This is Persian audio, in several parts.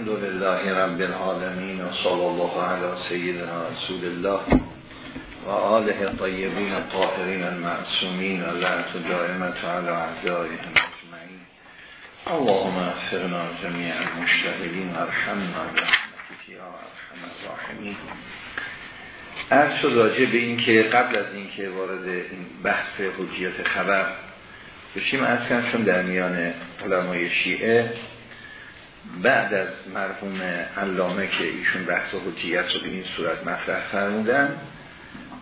الحمد لله رب العالمين وصلى الله على سيدنا رسول الله و آله الطيبين الطاهرين المعصومين اللعنة دائمة على أعدائهم أجمعين اللهم اغفرنا جميع المشتغلين ارحمنا برحمتك يا ارحم الراحمين از شد راجع به این که قبل از اینکه وارد این بحث حجیت خبر بشیم از چون در میان علمای شیعه بعد از مرحوم علامه که ایشون بحث حجیت رو به این صورت مطرح فرمودن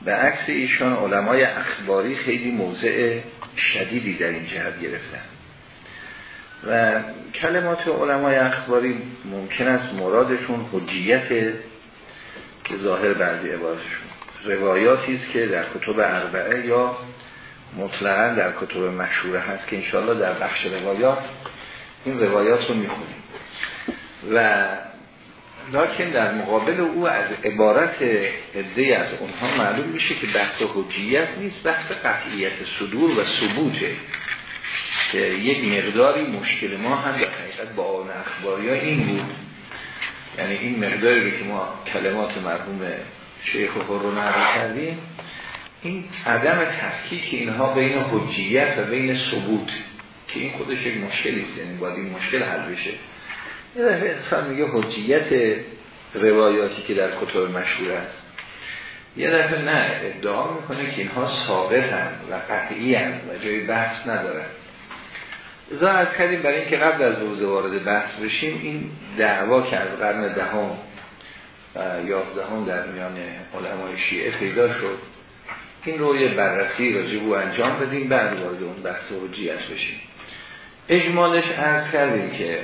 به عکس ایشان علمای اخباری خیلی موضع شدیدی در این جهت گرفتن. و کلمات علمای اخباری ممکن است مرادشون حجیت که ظاهر بعضی عبارتشون روایاتی است که در کتب اربعه یا مطلقا در کتب مشهوره هست که انشاءالله در بخش روایات این روایات رو می‌خونیم. و لکن در مقابل او از عبارت عده از اونها معلوم میشه که بحث حجیت نیست بحث قطعیت صدور و ثبوته. که یک مقداری مشکل ما هم در حقیقت با آن اخباری ها این بود. یعنی این مقداری که ما کلمات مرحوم شیخ خور رو کردیم این عدم تفکیک اینها بین حجیت و بین ثبوت که این خودش یک مشکلی است. یعنی باید این مشکل حل بشه. یه دفعه انسان میگه حجیت روایاتی که در کتب مشهور است. یه دفعه نه ادعا می‌کنه که اینها ثابتن و قطعی و جای بحث ندارن. ازا از کردیم برای اینکه قبل از روز وارد بحث بشیم این دعوا که از قرن دهم و یازدهم در میان علمای شیعه پیدا شد. این رو یه بررسی راجبو انجام بدیم بعد وارد اون بحث حجیت بشیم. اجمالش ارز کردیم که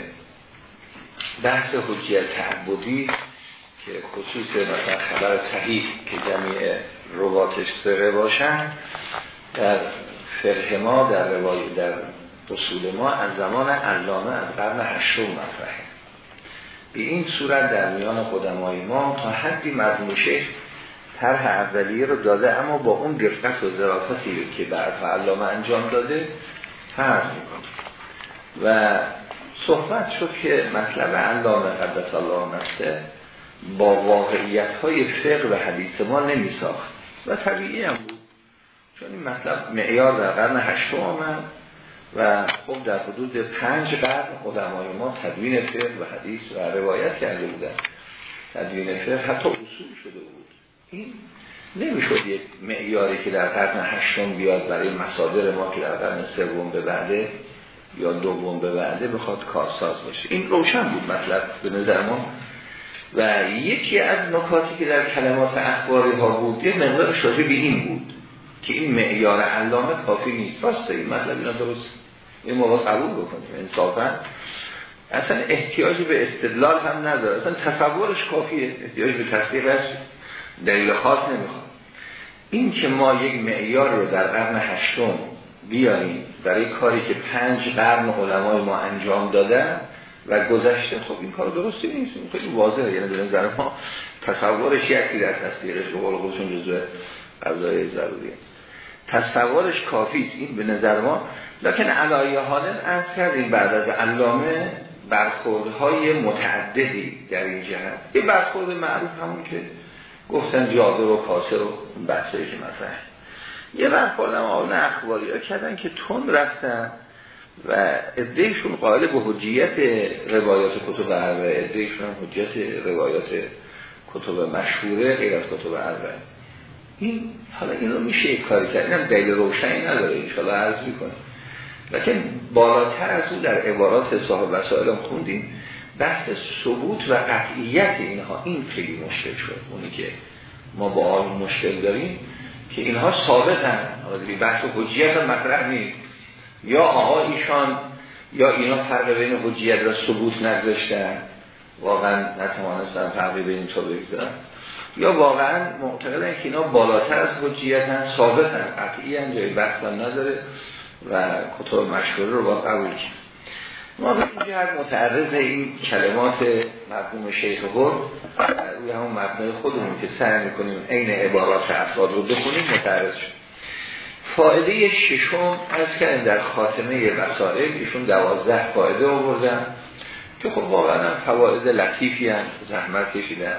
بحث حجیت تعبدی که خصوص مثلا خبر صحیح که جمعی رواتش سره باشن در فرح ما در روای در رسول ما از زمان علامه از قرن هشتم مطرحه. به این صورت در میان قدمای ما تا حدی شیخ طرح اولیه رو داده اما با اون دقت و ظرافتی که بعد علامه انجام داده فرض می‌کنه و صحبت شد که مطلب علامه قدس الله نفسه با واقعیت های فقه و حدیث ما نمی ساخت و طبیعی هم بود. چون این مطلب معیار در قرن هشتم آمد و خب در حدود پنج قرن قدمای ما تدوین فقه و حدیث و روایت کرده بودن تدوین فقه حتی اصول شده بود. این نمی‌شد یک معیاری که در قرن هشتم بیاد برای مصادر ما که در قرن سوم به بعده یا دوم به بعده بخواد کارساز باشه. این روشن بود مطلب به نظر ما. و یکی از نکاتی که در کلمات اخباری ها بود یه مقدار به این بود که این معیار علامه کافی نیست. راسته این مطلب اینا درست. این موقع قبول بکنیم انصافا. اصلا احتیاج به استدلال هم نداره. اصلا تصورش کافیه احتیاج به تصدیقش دلیل خاص نمی‌خواد. این که ما یک معیار رو در قرن هشتم بیاریم برای کاری که پنج قرن علمای ما انجام دادن و گذشته خب این کار درستی نیست خیلی واضحه. یعنی به نظر ما تصورش یکی در تصدیقش به قول خودشون جزء قضای ضروری است. تصورش کافی است. این به نظر ما لکن علایه حالا از کردیم بعد از علامه برخوردهای متعددی در این جهت. یه برخورد معروف همون که گفتن جاده و کاسه و بحثایی که مثلا یه برخورد هم آن اخباری ها کردن که تون رفتن و ادهشون قائل به حجیت روایات کتب عربه ادهشون حجیت روایات کتب مشهوره غیر از کتب عربه. این حالا این رو میشه یک کاری کرد. اینم دلیل روشنی نداره انشاءالله عرض می‌کنه لیکن بالاتر از اون در عبارات صاحب وسائل خوندیم بحث ثبوت و قطعیت اینها. این خیلی مشکل شد. اونی که ما با آن مشکل داریم که اینها ثابت هم بحث حجیت هم مطرح نیست. یا آقا ایشان یا اینا فرق بین حجیت و ثبوت نگذاشتن واقعا نتوانستن فرقی بین تو بگذارن. یا واقعا معتقدن که اینا بالاتر از حجیت هم ثابت هم قطعی هم جای بحث نداره و کتاب مشهور رو با قبول کرد. ما به این جهت متعرض این کلمات مرحوم شیخ هر روی همون مبنای خودمون که سعی می‌کنیم عین عبارات افراد رو بخونیم متعرض شد. فائده ششم از که در خاتمه وسائل ایشون دوازده فائده آوردن که خب واقعا فواید لطیفی هم زحمت کشیدن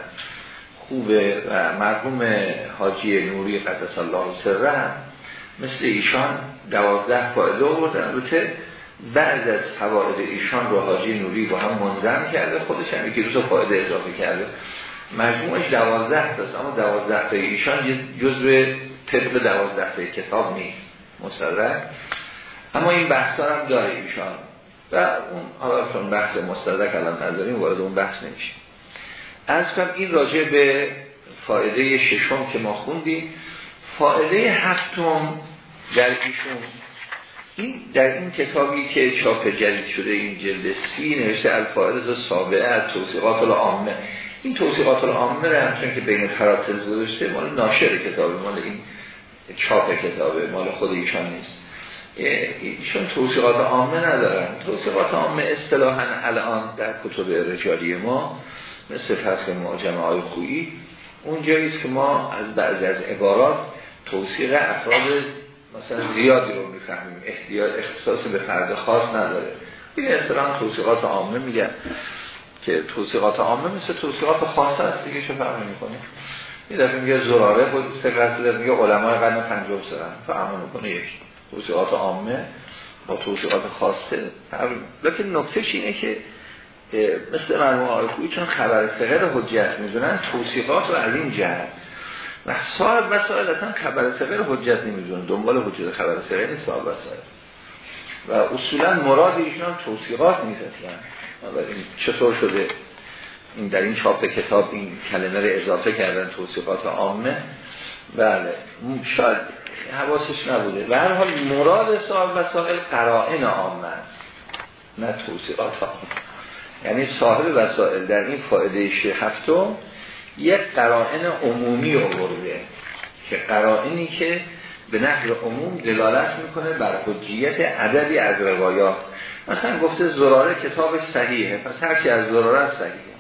خوبه و مرحوم حاجی نوری قدس الله سره مثل ایشان دوازده فایده آوردن. البته بعد از فواید ایشان رو حاجی نوری با هم منظم کرده خودش هم یکی دو فایده اضافه کرده. مجموعش دوازده تاست اما دوازده تا ایشان جزء طبق دوازده تا کتاب نیست مصدق. اما این بحث هم داره ایشان. و اون حالا بحث مستدرک الان نداریم وارد اون بحث نمیشه از کنم این راجع به فایده ششم که ما خوندیم. فایده هفتم در ایشون این در این کتابی که چاپ جدید شده این جلد سی نوشته الفائده سابعه از توصیقات العامه. این توصیقات العامه رو همچون که بین فراتز گذاشته مال ناشر کتابه مال این چاپ کتابه مال خود ایشان نیست. ایشون توصیقات عامه ندارن. توصیقات عامه اصطلاحا الان در کتب رجالی ما مثل فتح معجمه های خویی. اون که ما از بعضی از عبارات توصیق افراد مثلا زیادی رو می‌فهمیم. احتیاج اختصاص به فرد خاص نداره. این اصطلاحا توصیقات عامه میگن که توصیقات عامه مثل توصیقات خاصه است. دیگه چه فرق می‌کنه؟ این دفعه میگه زراره خود استقرار میگه علمای قرن 50 سرن. فهم می‌کنه یک. توصیقات عامه با توصیقات خاصه لیکن نکتهش اینه که مثل مرموم آقای چون خبر سقر حجت می‌دونن توصیقات رو از این جهت و صاحب وسائل اصلا خبر سقر حجت نمی‌دونن دنبال حجت خبر نیست صاحب وسائل و اصولا مراد ایشون هم توصیقات نیست اصلا. چطور شده این در این چاپ کتاب این کلمه رو اضافه کردن توصیقات عامه؟ بله. شاید حواسش نبوده. و هر حال مراد صاحب وسائل قرائن عامه است نه توصیقات عامه. یعنی صاحب وسائل در این فایده هفتم یک قرائن عمومی آورده که قرائنی که به نحو عموم دلالت می‌کنه بر حجیت عددی از روایات. مثلا گفته زراره کتاب صحیحه پس هرچی از زراره صحیحه.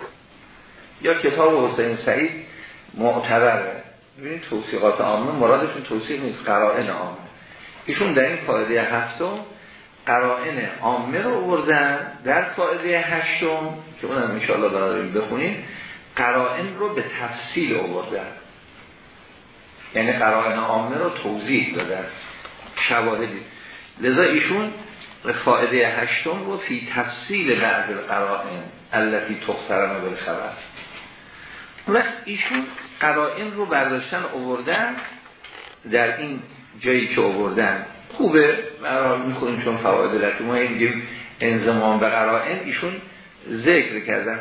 یا کتاب حسین سعید معتبره. ببینید توصیقات عامه مرادشون توصیق نیست قرائن عامه. ایشون در این فایده هفتم قرائن عامه رو آوردن در فایده هشتم که اونم انشاءالله برادرین بخونیم. قرائن رو به تفصیل آوردن یعنی قرائن عامه رو توضیح دادن شواهدی. لذا ایشون فایده هشتم رو فی تفصیل بعض قرائن التي تخترن بالخبر وقت ایشون قرائن رو برداشتن آوردن. در این جایی که آوردن خوبه. مرحال می‌کنیم چون فواید لطی ما میگیم انزمان به قرائن. ایشون ذکر کردن.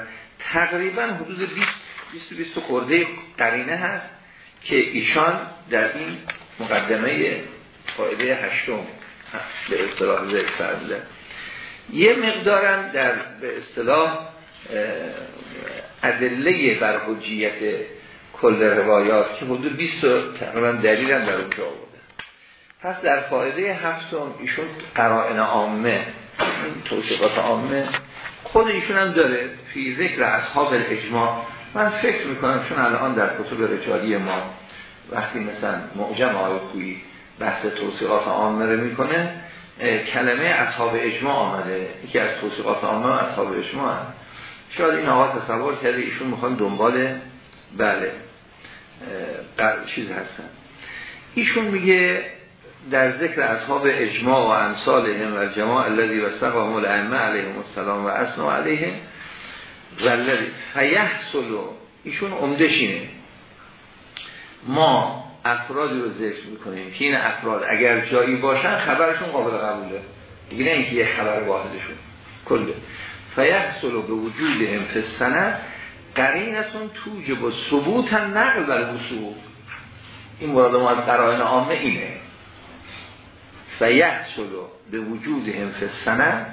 تقریبا حدود 20 20 20 خورده قرینه هست که ایشان در این مقدمه فایده هشتم به اصطلاح ذکر فرمودن یه مقدارم در به اصطلاح ادله بر حجیت کل روایات که حدود 20 تقریبا دلیل هم در اونجا آورده. پس در فایده هفتم ایشون قرائن عامه توصیقات عامه خود ایشون هم داره فی ذکر اصحاب الاجماع. من فکر می‌کنم چون الان در کتب رجالی ما وقتی مثلا معجم آقای بحث توصیقات عامه رو می‌کنه کلمه اصحاب اجماع آمده. یکی از توصیقات عامه اصحاب اجماع هم. شاید این آقا تصور کرده ایشون می‌خوان دنبال بله چیز هستن. ایشون میگه در ذکر اصحاب اجماع و امثالهم و جماع الذی وسقهم الائمه علیهم السلام و اسنا علیهم والذی فیحصل ایشون عمدشینه ما افرادی رو ذکر می‌کنیم که این افراد اگر جایی باشن خبرشون قابل قبوله. دیگه نه اینکه یه خبر واحدشون. کله. فیحصل به وجود هم قرینتون توجب و ثبوت نقل بر وصول. این مراد ما از قرائن عامه اینه. فیحصل به وجود هم فستنه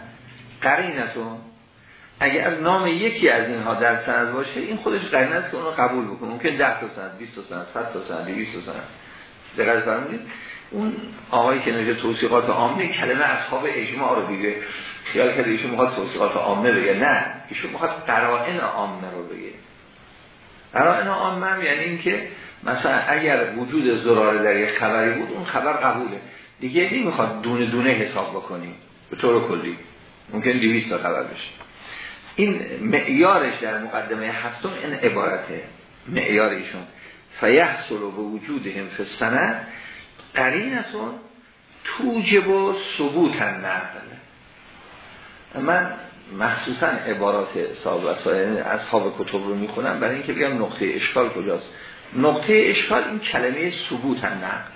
قرینتون. اگر نام یکی از اینها در سند باشه این خودش قرینه است که اون رو قبول بکنه. ممکن 10 تا سند 20 تا سند 100 تا سند 200 تا سند. دقیق فرمودید؟ اون آقایی که نجه توصیقات عامه کلمه اصحاب اجماع رو دیگه خیال کرده ایشون می‌خواد توصیقات عامه بگه. نه ایشون می‌خواد قرائن عامه رو بگه. قرائن عامه یعنی اینکه مثلا اگر وجود زراره در یک خبری بود اون خبر قبوله. دیگه نمی‌خواد دونه دونه حساب بکنیم به طور کلی. ممکن 200 تا خبر بشه. این معیارش در مقدمه هفتم این عبارته. معیار ایشون. فیحصل به وجودهم فی السنه قرینتون توجب و ثبوت نقل من مخصوصا عبارات صاحب اصحاب کتب رو می‌خونم. برای اینکه بگم نقطه اشکال کجاست. نقطه اشکال این کلمه ثبوت نقل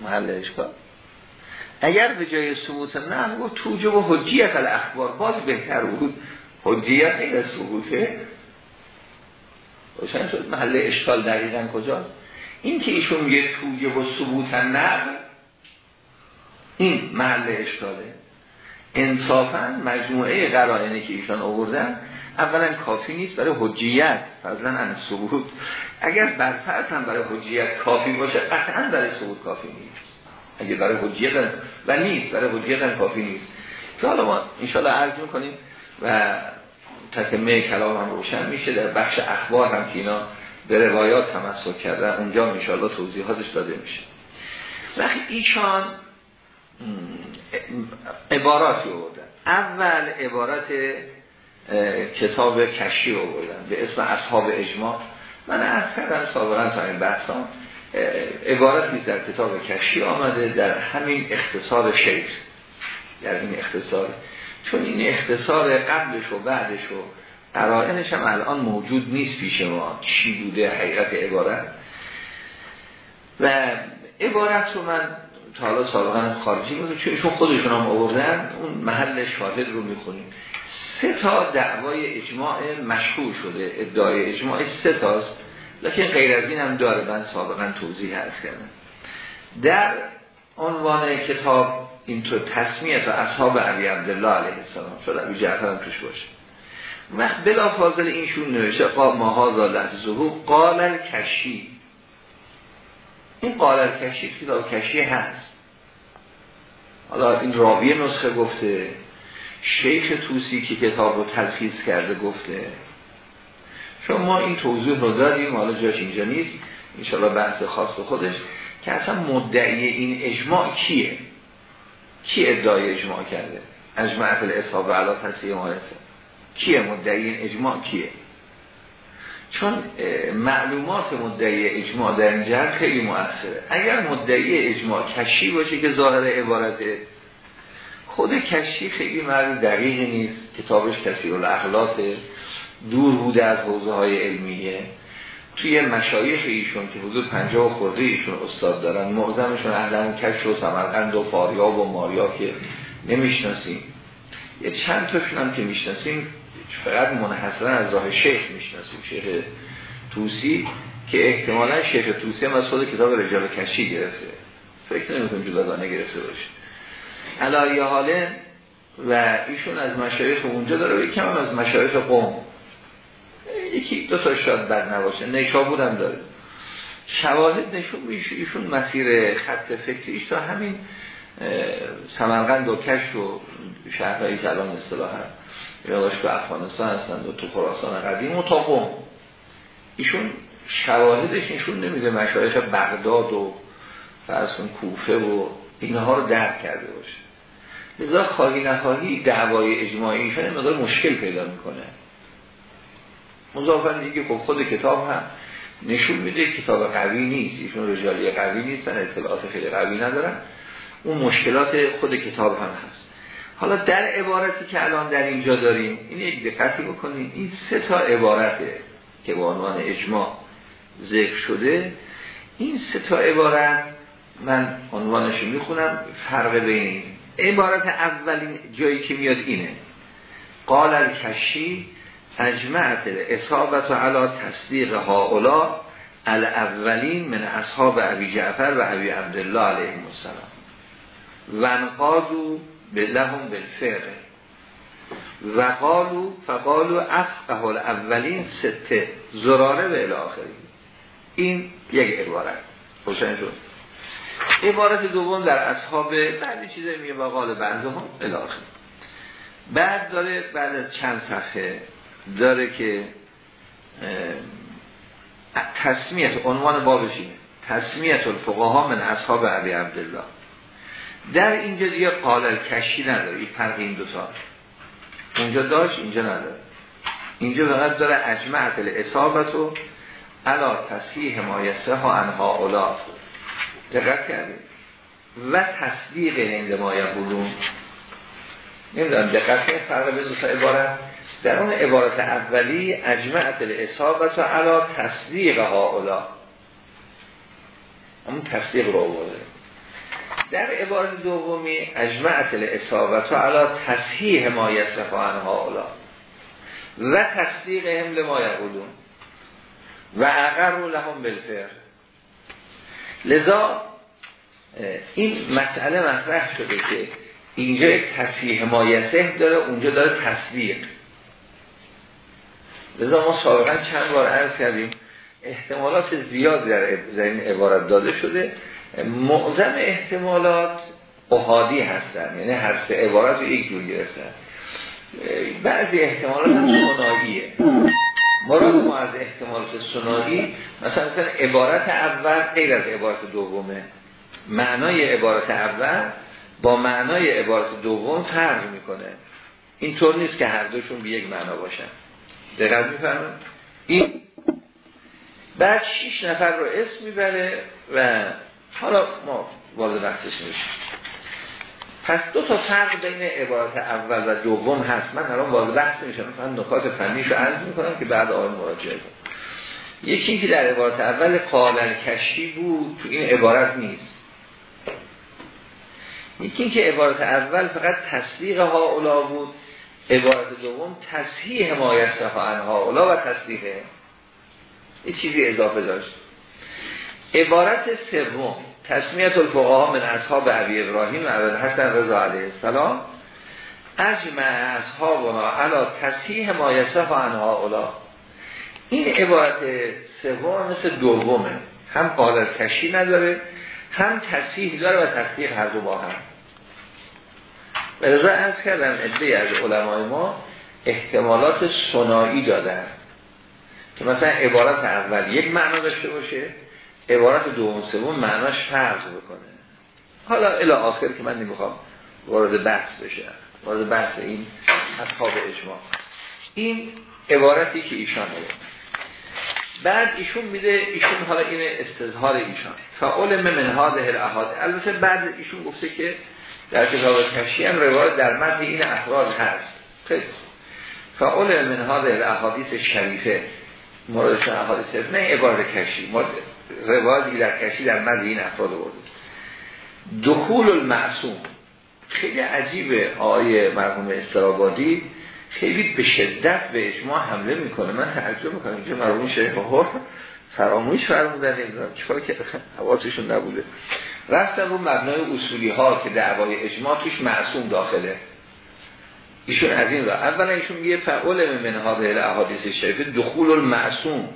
محل اشکال. اگر به جای ثبوت نقل و توجب و حجیت الاخبار. باز بهتر بود. حجیت غیر ثبوته روشن شد. محل اشکال دقیقا کجاست؟ این که ایشون میگه توجب و ثبوت نقل این محل اشکاله. انصافا مجموعه قرائنی که ایشان آوردن اولا کافی نیست برای حجیت. فضلا ان ثبوت. اگر برفرض هم برای حجیت کافی باشه قطعا برای ثبوت کافی نیست. اگر برای حجیت و نیست برای حجیت کافی نیست. که حالا ما انشاءالله عرض می‌کنیم و تکمه کلام هم روشن میشه در بخش اخبار هم که اینا به روایات تمسک کرده اونجا انشاءالله توضیحاتش داده میشه. وقتی ایشان عباراتی آوردن. اول عبارت کتاب کشی آوردن به اسم اصحاب اجماع. من از کردم سابقا تا این بحثان عبارت نیست در کتاب کشی آمده در همین اختصار شیخ. در این اختصار. چون این اختصار قبلش و بعدش و قرائنش هم الان موجود نیست پیش ما. چی بوده؟ حقیقت عبارت. و عبارت رو من تا حالا سابقا خارجی بود چون خودشون هم آوردن اون محل شاهد رو می‌خونیم. سه تا دعوای اجماع مشهور شده ادعای اجماع سه تاست. لکن غیر از این هم داره من سابقا توضیح هست کردم. در عنوان کتاب اینطور تصمیه تا اصحاب عبی عبدالله علیه السلام. شد عبی جعفر هم توش باشه. وقت بلا فاضل اینشون نوشته قا مهازا لحظه قال کشی این قال کشی کتاب کشی هست. حالا این راوی نسخه گفته. شیخ توسی که کتاب رو تلخیص کرده گفته چون ما این توضیح رو دادیم حالا جاش اینجا نیست انشاءالله بحث خاص خودش که اصلا مدعی این اجماع کیه؟ کی ادعای اجماع کرده؟ اجماع اصحاب علا پسی مایسه کیه مدعی این اجماع کیه؟ چون معلومات مدعی اجماع در این جهت خیلی مؤثره. اگر مدعی اجماع کشی باشه که ظاهر عبارته خود کشی خیلی مرد دقیقی نیست. کتابش کثیر الاخلاق دور بوده از حوزه های علمیه. توی مشایخ ایشون که حدود پنجاه و خورده ایشون استاد دارن معظمشون اهلم کش و سمرقند و فاریاب و ماریا که نمی‌شناسیم. یه چند تاشون هم که می‌شناسیم فقط منحصرا از راه شیخ می‌شناسیم شیخ توسی که احتمالا شیخ توسی هم از خود کتاب رجال کشی گرفته. فکر نمی‌کنم جداگانه گرفته باشه. علایه حاله و ایشون از مشایخ اونجا داره و کم از مشایخ قوم. یکی دو تا شاید بد نباشه نیشابور هم داره. شواهد نشون میشه ایشون مسیر خط فکریش تا همین سمرقند و کش و شهرهایی که الان اصطلاح هم. یاداش به افغانستان هستند و تو خراسان قدیم و تا قوم. ایشون شواهدش نشون نمیده مشایخ بغداد و فرسون کوفه و اینها رو درک کرده باشه. لذا خواهی نخواهی دعوای اجماعی ایشون مقدار مشکل پیدا می‌کنه. مضافن دیگه خب خود کتاب هم نشون میده کتاب قوی نیست. ایشون رجالی قوی نیستن اطلاعات خیلی قوی ندارن. اون مشکلات خود کتاب هم هست. حالا در عبارتی که الان در اینجا داریم این یک دقتی بکنیم. این سه تا عبارته که به عنوان اجماع ذکر شده این سه تا عبارت من عنوانش می‌خونم فرق بین عبارت اولین جایی که میاد اینه. قال الکشی اجمعت اصابت و علا تصدیق هاولا الاولین من اصحاب عبی جعفر و عبی عبدالله علیه السلام. و انقاضو به لهم بالفعل. و قالو فقالو افقه الاولین سته زراره به الاخری این یک عبارت. روشن شد. عبارت دوم در اصحاب بعدی چیزایی میگه و قال بنده هم الاخر بعد داره بعد از چند صفحه داره که تسمیت عنوان بابش اینه. تسمیت الفقها من اصحاب عبی عبدالله. در اینجا دیگه قال کشی نداره. این فرق این دوتا. اونجا داشت اینجا نداره. اینجا فقط داره اجمعت اصابت و علا تصحیح مایسه ها انها اولا دقت کردیم. و تصدیق هند مایه بودون نمی‌دونم دقت کنید فرق به دوست عبارت. در اون عبارت اولی اجمعت الاصابت و علا تصدیق اولا اون تصدیق رو آورده. در عبارت دومی اجمعت الاصابت و علا تصحیح ما یصفان اولا و تصدیق هم لما یقولون و اقر لهم بالفعل. لذا این مسئله مطرح شده که اینجا یک تصحیح مایسه داره اونجا داره تصدیق. لذا ما سابقا چند بار عرض کردیم احتمالات زیاد در این عبارت داده شده. معظم احتمالات احادی هستن یعنی هر سه عبارت رو یک جور گرفتن. بعضی احتمالات هم مراد ما از احتمالات سنایی مثلا مثلا عبارت اول غیر از عبارت دومه. معنای عبارت اول با معنای عبارت دوم فرق می‌کنه. اینطور نیست که هر دوشون به یک معنا باشن. دقیق می‌فهمن این بعد شیش نفر رو اسم می‌بره و حالا ما واضح بحثش میشیم پس دو تا فرق بین عبارت اول و دوم هست. من الان واضح بحث میشم من نکات فنیش رو عرض می‌کنم که بعد آن مراجعه کنم. یکی که در عبارت اول قالن کشی بود تو این عبارت نیست. یکی که عبارت اول فقط تصدیق ها اولا بود. عبارت دوم تصحیح حمایت ها اولا و تصدیقه یه چیزی اضافه داشت. عبارت سوم. تسمیت الفقها من اصحاب عبی ابراهیم و حسن رضا علیه السلام. اجمع اصحابنا علا تصحیح مایسه ها اولا این عبارت سوم مثل دومه. هم قالت کشی نداره هم تصحیح داره و تصدیق هر دو با هم. رضا ارز کردم ادهی از علمای ما احتمالات سنایی دادن. که مثلا عبارت اول یک معنا داشته باشه عبارت دوم سوم معناش فرض بکنه. حالا الی آخر که من نمی‌خوام وارد بحث بشه. وارد بحث این اصحاب اجماع. این عبارتی که ایشان داره. بعد ایشون میده ایشون حالا این استظهار ایشان. فعول من هذه الاحاد. البته بعد ایشون گفته که در کتاب کشی هم روایت در متن این افراد هست. خیلی فعول من هذه الاحادیث شریفه موردش احادیث نه عبارت کشی. ما روایتی در کشی در مد این افراد برده. دخول المعصوم. خیلی عجیبه آیه مرحوم استرابادی. خیلی به شدت به اجماع حمله می‌کنه. من تعجب می‌کنم اینجا مرحوم شیخ فراموش فرمودن نمی‌دونم چیکار که حواسشون نبوده. رفتن رو مبنای اصولی ها که دعوای اجماع توش معصوم داخله. ایشون از این را اولا ایشون میگه فعول من هذه الاحادیث شریفه دخول المعصوم.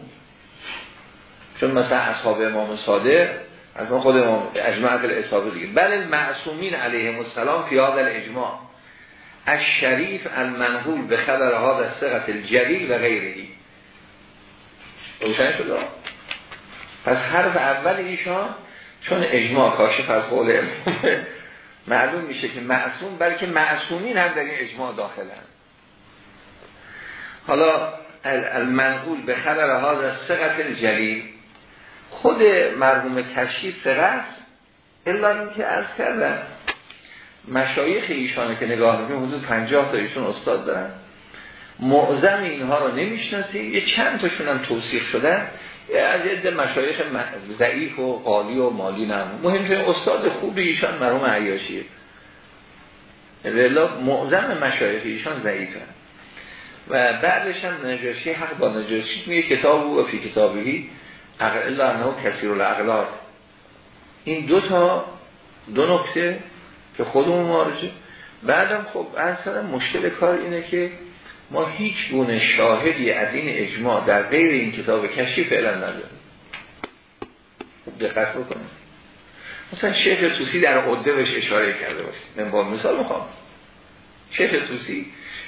چون مثلا اصحاب امام صادق از ما خود امام اجماع الاصحاب دیگه. بل معصومین علیهم السلام هذا الاجماع. الشریف المنقول به خبر هذا الثقه الجلیل و غیرهی. روشن شده پس حرف اول ایشان چون اجماع کاشف از قول معلوم میشه که معصوم بلکه معصومین هم در این اجماع داخلن. حالا المنقول به خبر از سقط الجلیل خود مرحوم کشی سقط الا اینکه از کردن مشایخ ایشانه که نگاه می‌کنیم حدود 50 تا ایشون استاد دارن. معظم اینها رو نمی‌شناسی یه چند تاشون هم توصیف شدن از یه مشایخ ضعیف و قالی و مالی نمون مهمترین استاد خوب ایشان مرحوم عیاشیه ولی معظم مشایخ ایشان ضعیفه. و بعدش هم نجاشی حق با نجاشی میگه کتاب و فی کتابی عقل الله انه کثیر الاغلات این دو تا دو نکته که خودمون مارجه بعدم خب اصلا مشکل کار اینه که ما هیچ گونه شاهدی از این اجماع در غیر این کتاب کشی فعلا نداریم. دقت بکنیم مثلا شیخ توسی در عده بهش اشاره کرده باشه. من با مثال می‌خوام. شیخ توسی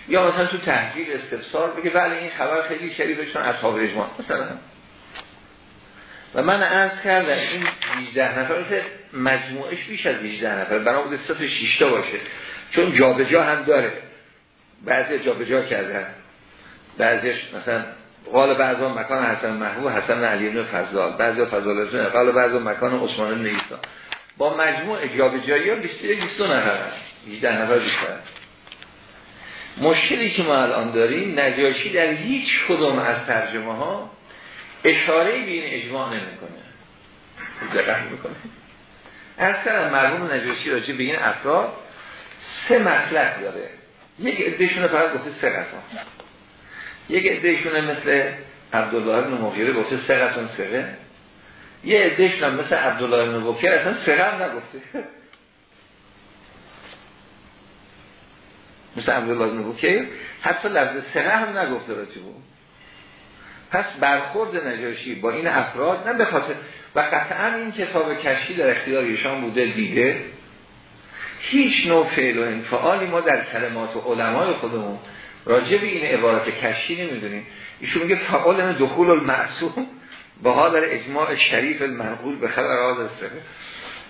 یا مثلا تو تحقیق استفسار بگه ولی این خبر خیلی شریفه چون اصحاب اجماع. مثلا و من عرض کردم این 18 نفر مجموعش بیش از 18 نفر بنا بوده 6 تا باشه چون جابجا جا هم داره. بعضی جا به جا کردن بعضیش مثلا قال بعضا مکان حسن محبوب حسن علی ابن فضال بعضی فضال قال بعضا مکان عثمان بن با مجموع اجاب جایی ها 21 22 نفر 18 نفر بیشتر. مشکلی که ما الان داریم نجاشی در هیچ کدوم از ترجمه ها اشاره به این اجماع نمی‌کنه. دقت می‌کنه. اصلا مرحوم نجاشی راجع به این افراد سه مسلک داره. یک ادهشون فقط گفته سه قطعه یک ادهشون مثل عبدالله بن مغیره گفته سه قطعه سره. یه ادهشون مثل عبدالله بن بکر اصلا هم نگفته. مثل عبدالله بن بکر حتی لفظ سره هم نگفته راجع بود پس برخورد نجاشی با این افراد نه به خاطر و قطعا این کتاب کشی در اختیار ایشان بوده دیده هیچ نوع فعل و انفعالی ما در کلمات و علمای خودمون راجع به این عبارت کشی نمی‌دونیم. ایشون میگه فعال دخول المعصوم با در اجماع شریف المنقول به خبر راز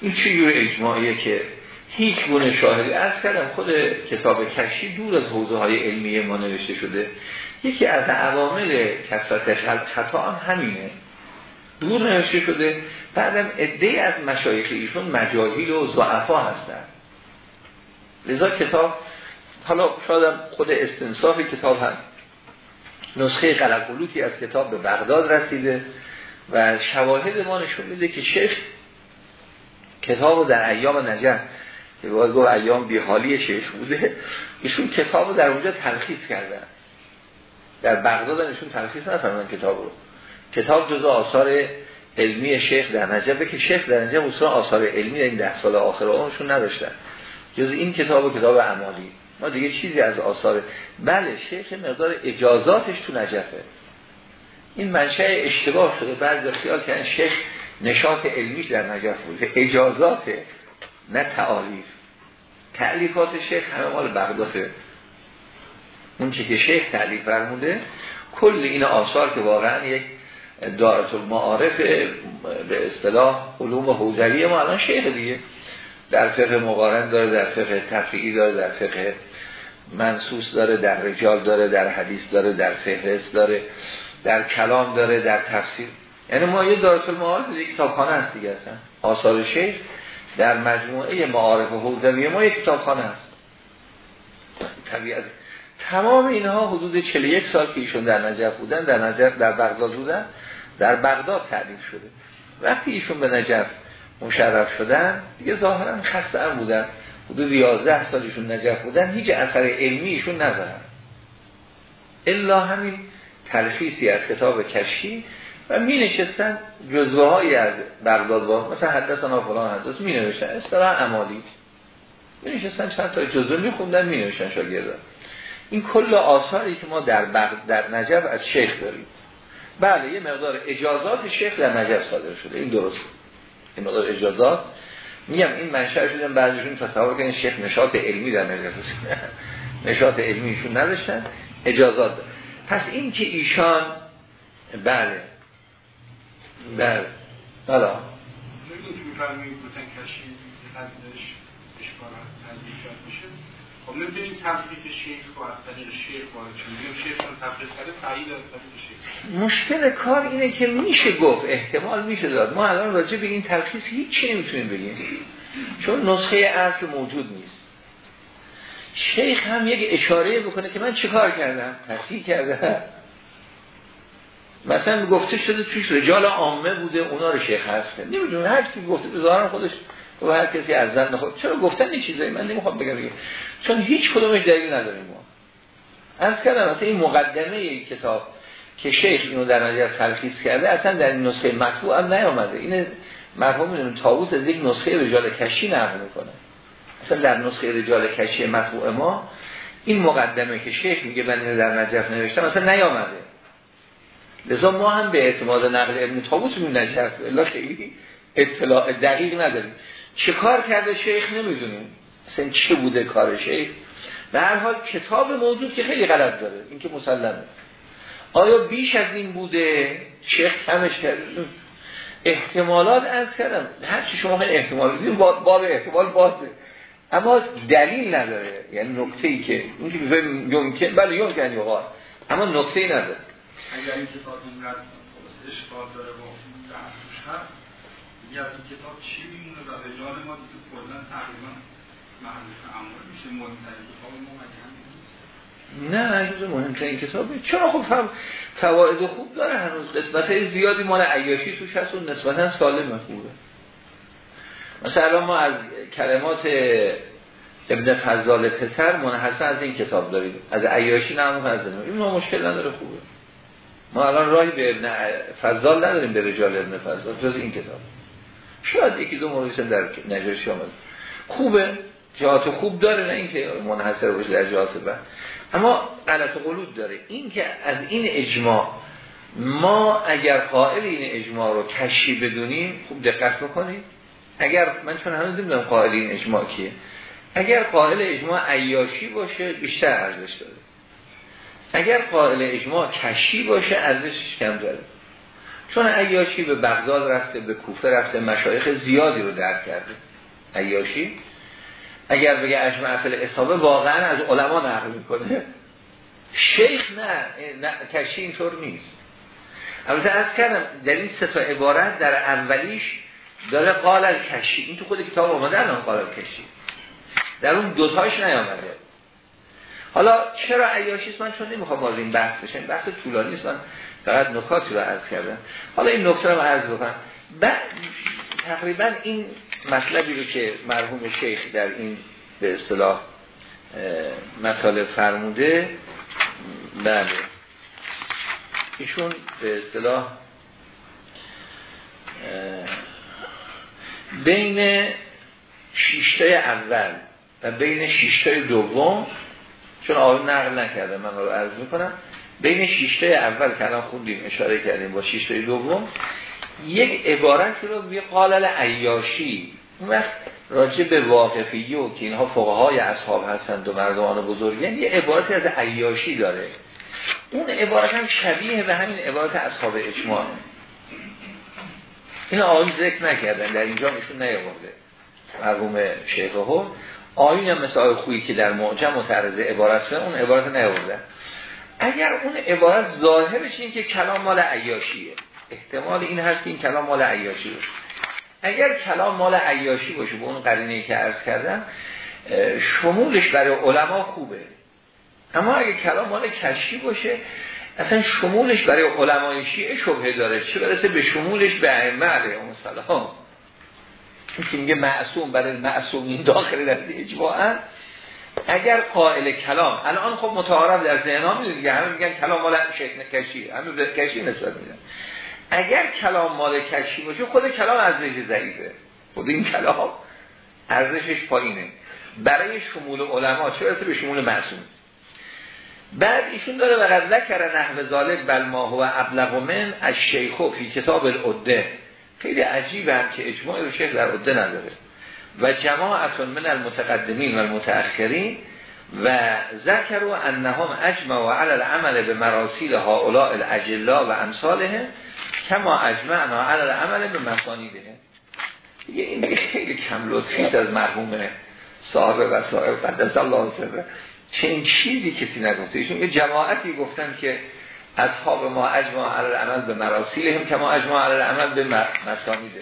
این چه اجماعیه که هیچ گونه شاهدی از کردم خود کتاب کشی دور از حوزه های علمی ما نوشته شده. یکی از عوامل کسرت خطا هم همینه. دور نوشته شده بعدم عده از مشایخ ایشون مجاهیل و ضعفا هستن. لذا کتاب حالا شاید خود استنصاف کتاب هم نسخه قلقلوتی از کتاب به بغداد رسیده و شواهد ما نشون میده که شیخ کتاب رو در ایام نجف که باید گفت ایام بیحالی شیخ بوده ایشون کتاب رو در اونجا تلخیص کردن. در بغداد ایشون تلخیص نفرمدن کتاب رو. کتاب جزء آثار علمی شیخ در نجف که شیخ در نجف اصلا آثار علمی در این ده سال آخر اونشون نداشتن. جز این کتاب و کتاب عمالی. ما دیگه چیزی از آثار بله شیخ مقدار اجازاتش تو نجفه. این منشأ اشتباه شده. بعد خیال کردن شیخ نشاط علمیش در نجف بود. اجازاته نه تعالیف. تعلیفات شیخ همه مال بغداده اون که شیخ تعلیف فرموده کل این آثار که واقعا یک دارت المعارف به اصطلاح علوم حوزوی ما الان شیخ دیگه. در فقه مقارن داره در فقه تفریعی داره در فقه منصوص داره در رجال داره در حدیث داره در فهرست داره در کلام داره در تفسیر. یعنی ما یه دارت المعارف یک کتابخانه هست دیگه هستن آثار شیخ در مجموعه معارف حوزوی ما یک کتابخانه هست. طبیعت تمام اینها حدود 41 سال که ایشون در نجف بودن در نجف در بغداد بودن در بغداد تعریف شده. وقتی ایشون به نجف مشرف شدن دیگه ظاهرا خسته هم بودن. حدود 11 سالشون نجف بودن هیچ اثر علمی ایشون ندارن. الا همین تلخیصی از کتاب کشی و می نشستن جزوه های از بغداد با مثلا حدثنا فلان حدث می نوشتن اصطلاح عمالی. می نشستن چند تا جزوه می خوندن می نوشتن شاگردان. این کل آثاری که ما در بغد در نجف از شیخ داریم. بله یه مقدار اجازات شیخ در نجف صادر شده. این درست این مقدار اجازات. میگم این منشأ شدن بعضیشون تصور کنن شیخ نشاط علمی در نجف نشاط علمیشون نداشتن. اجازات. پس این که ایشان بله. بله. بله. خب تفریق شیخ و از شیخ وارد شیخ رو کرده تایید از شیخ. مشکل کار اینه که میشه گفت احتمال میشه داد. ما الان راجع به این تلخیص هیچ چی نمی‌تونیم بگیم. چون نسخه اصل موجود نیست. شیخ هم یک اشاره بکنه که من چه کار کردم؟ تصحیح کردم مثلا گفته شده توش رجال عامه بوده اونا رو شیخ هست. نمی‌دونم هر کی گفته به خودش و هر کسی از زن خود چرا گفتن این چیزایی؟ من نمی‌خوام بگم بگم چون هیچ کدومش دلیل نداریم ما. از کردم مثلا این مقدمه این کتاب که شیخ اینو در نظر تلخیص کرده اصلا در این نسخه مطبوع هم نیامده. این مرحوم می‌دونیم تاووس از یک نسخه رجال کشی نقل می‌کنه. اصلا در نسخه رجال کشی مطبوع ما این مقدمه که شیخ میگه من اینو در نجف نوشتم اصلا نیامده. لذا ما هم به اعتماد نقل ابن تاووس می نجف الا خیلی اطلاع دقیق نداریم. چه کار کرده شیخ نمی‌دونیم. اصلا چه بوده کار شیخ؟ به هر حال کتاب موجود که خیلی غلط داره این که مسلمه. آیا بیش از این بوده؟ شیخ کمش کرده. احتمالات از کردم. هر چی شما احتمال دیدیم باب احتمال بازه. اما دلیل نداره. یعنی نکته ای که اون که یمکن بله یمکن یقال اما نکته ای نداره. اگر این کتاب اینقدر اشکال داره و هست از این کتاب چی میمونه و رجال ما دیگه کلا تقریبا محل تعامل میشه مهمترین کتاب ما نه جز مهمترین کتابه. چرا خب فهم فواید خوب داره هنوز؟ قسمت زیادی مال عیاشی توش هست و نسبتا سالم خوبه. مثلا ما از کلمات ابن فضال پسر منحصر از این کتاب داریم. از عیاشی نمو هزنه این ما مشکل نداره خوبه. ما الان راهی به ابن فضال نداریم به رجال ابن فضال جز این کتاب. شاید یکی دو موردش در نجاشی آمد. خوبه جهات خوب داره نه اینکه منحصر باشه در جهات بعد اما غلط قلود داره. این که از این اجماع ما اگر قائل این اجماع رو کشی بدونیم خوب دقت بکنیم. اگر من چون هنوز نمی‌دونم قائل این اجماع کیه. اگر قائل اجماع عیاشی باشه بیشتر ارزش داره. اگر قائل اجماع کشی باشه ارزشش کم داره. چون عیاشی به بغداد رفته به کوفه رفته مشایخ زیادی رو درک کرده. عیاشی؟ اگر بگه اجماع فل اصابه واقعا از علما نقل می‌کنه. شیخ نه, نه کشی اینطور نیست. البته از کردم در این سه تا عبارت در اولیش داره قال کشی این تو خود کتاب آمده الان قال کشی در اون دوتاش نیامده. حالا چرا عیاشیست من چون نمی‌خوام باز این بحث بشن بحث طولانی است. من فقط نکاتی رو عرض کردم. حالا این نکته رو عرض بکنم. تقریبا این مطلبی رو که مرحوم شیخ در این به اصطلاح مطالب فرموده بله. ایشون به اصطلاح بین شیشتای اول و بین شیشتای دوم چون آقای نقل نکرده من رو عرض می‌کنم. بین شیشتای اول که الان خوندیم اشاره کردیم با شیشتای دوم یک عبارتی رو بیه قالل عیاشی اون وقت راجع به واقفی و که اینها فقهای اصحاب هستند و مردمان بزرگی یه عبارتی از عیاشی داره. اون عبارت هم شبیه به همین عبارت اصحاب اجماع. این آیین ذکر نکردن در اینجا ایشون نیاورده. مرحوم شیخ هم آیین هم مثل خویی که در معجم متعرض عبارت شده اون عبارت نیاورده. اگر اون عبارت ظاهرش این که کلام مال عیاشیه. احتمال این هست که این کلام مال عیاشی باشه. اگر کلام مال عیاشی باشه به اون قرینه که عرض کردم شمولش برای علما خوبه. اما اگر کلام مال کشی باشه اصلا شمولش برای علمای شیعه شبه داره. چه برسه به شمولش به ائمه علیه السلام؟ که میگه معصوم برای معصومین داخل در اجماعا. اگر قائل کلام الان خب متعارف در ذهن ها میگه همه میگن کلام مال شیخ کشی همه به کشی نسبت میدن. اگر کلام مال کشی باشه خود کلام ارزش ضعیفه. خود این کلام ارزشش پایینه. برای شمول علما چه به شمول معصوم. بعد ایشون داره و ذکر نحو ذالک بل ما هو ابلغ من از شیخو فی کتاب العده. خیلی عجیبه که اجماع رو شیخ در عده نداره. و جماعت من المتقدمین و المتأخرین و ذکر و انهم اجمع و علی العمل به مراسیل هؤلاء الاجلا و امثاله کما اجمعنا علی العمل به مسانیده دیگه این خیلی کم لطفی از مرحوم صاحب و صاحب قدس الله سره چنین چیزی کسی نگفته؟ ایشون یه جماعتی گفتن که اصحاب ما اجماع علی العمل به مراسیل هم کما اجماع علی العمل به مسانیده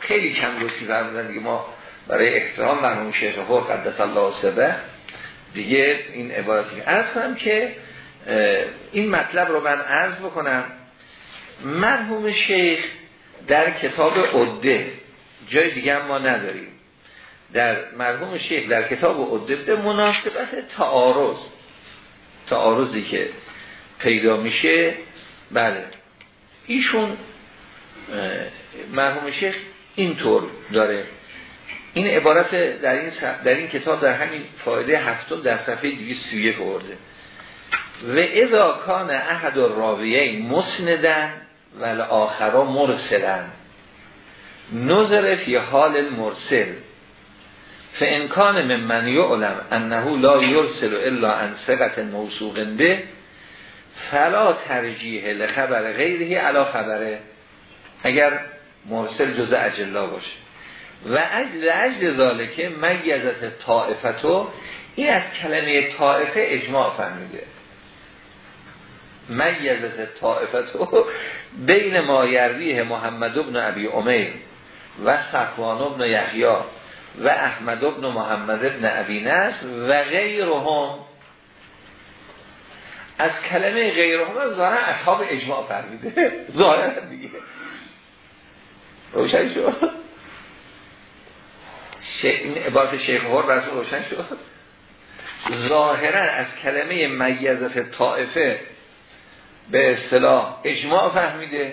خیلی کم لطفی فرمودن دیگه. ما برای احترام مرحوم شیخ خور قدس الله سره دیگه این عبارتی ارز کنم که این مطلب رو من عرض بکنم. مرحوم شیخ در کتاب عده جای دیگه هم ما نداریم. در مرحوم شیخ در کتاب عده به مناسبت تعارض تعارضی که پیدا میشه بله. ایشون مرحوم شیخ اینطور داره. این عبارت در این, در این کتاب در همین فایده هفتم در صفحه 231 آورده. و اذا کان احد الراویین مسندن و آخرا مرسلن نظر فی حال المرسل. من من یعلم انه لا یرسل الا عن ثقت موثوق به فلا ترجیح لخبر غیره علا خبره. اگر مرسل جز اجلا باشه. و اجل ذالکه میزت طائفتو این از کلمه طائفه اجماع فهمیده. میزت طائفتو بین ما یرویه محمد ابن ابی امیر و صفوان ابن یحیا و احمد ابن محمد ابن ابی نصر و غیرهم. از کلمه غیرهم ظاهرا اصحاب اجماع فرمیده ظاهرا دیگه. روشن شد. این عبارت شیخ هر رسول روشن شد. ظاهرا از کلمه میزت طائفه به اصطلاح اجماع فهمیده.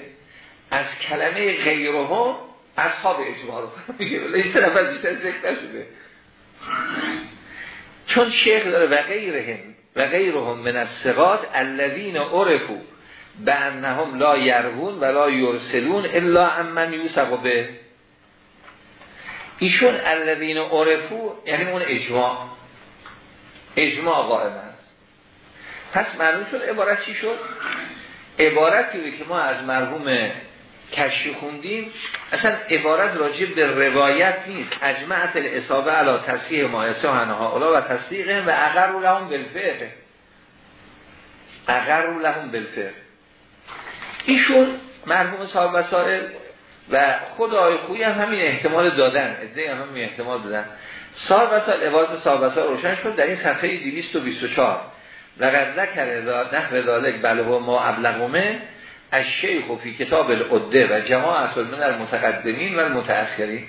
از کلمه غیرهم اصحاب اجماع رو فهمیده. این سه نفر بیشتر ذکر نشده. چون شیخ داره و غیرهم و غیرهم من الثقات الذین عرفوا بانهم لا یرون و لا یرسلون الا امن یوسق به ایشون الذین عرفو یعنی اون اجماع. اجماع قائم است. پس معلوم شد عبارت چی شد؟ عبارتی که ما از مرحوم کشی خوندیم. اصلا عبارت راجب به روایت نیست. اجمعت الاصابه علا تصحیح مایسه هنها اولا و تصدیقه و اگر رو لهم بالفعه اگر رو لهم بالفعه ایشون مرحوم صاحب وسائل و خود آقای خویی هم همین احتمال دادن ادعای هم همین احتمال دادن. صاحب وسائل عبارت صاحب وسائل روشن شد. در این صفحه 224 لقد ذکر ذالک بله ما ابلغمه از شیخ و فی کتاب العده و جماعت من المتقدمین و المتأخرین.